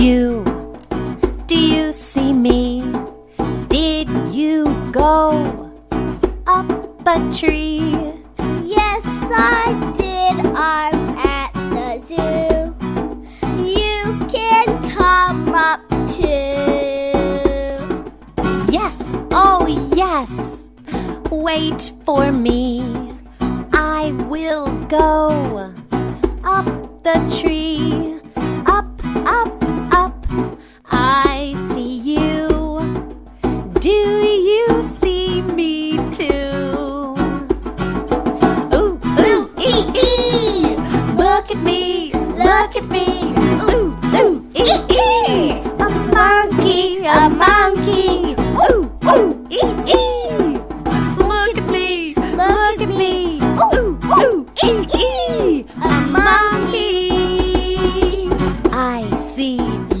you? Do you see me? Did you go up a tree? Yes, I did. I'm at the zoo. You can come up too. Yes, oh yes. Wait for me. I will go up the tree.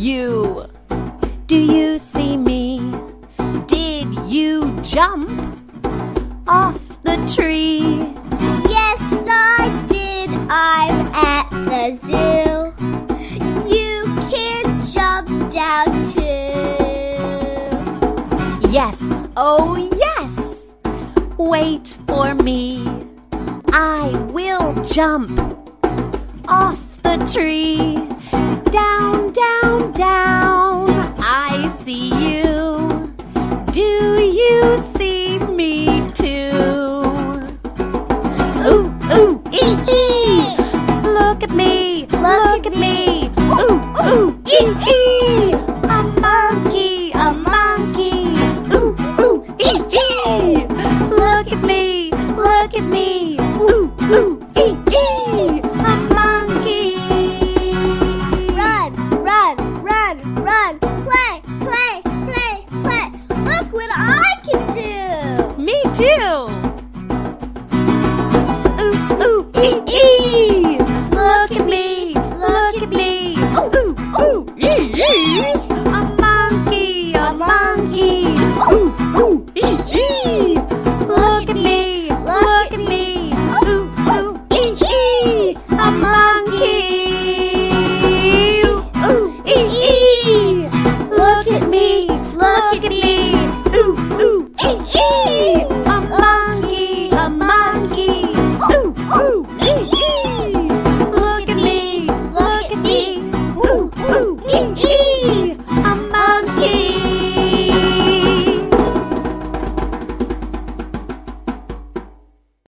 You. Do you see me? Did you jump off the tree? Yes, I did. I'm at the zoo. You can jump down too. Yes, oh yes. Wait for me. I will jump off the tree. You see me too? Ooh, ooh, ee, ee. Look at me, look at me. Ooh, ooh, ee, ee. A monkey, a monkey. Ooh, ooh, ee, ee. Look at me, look at me. Do. Me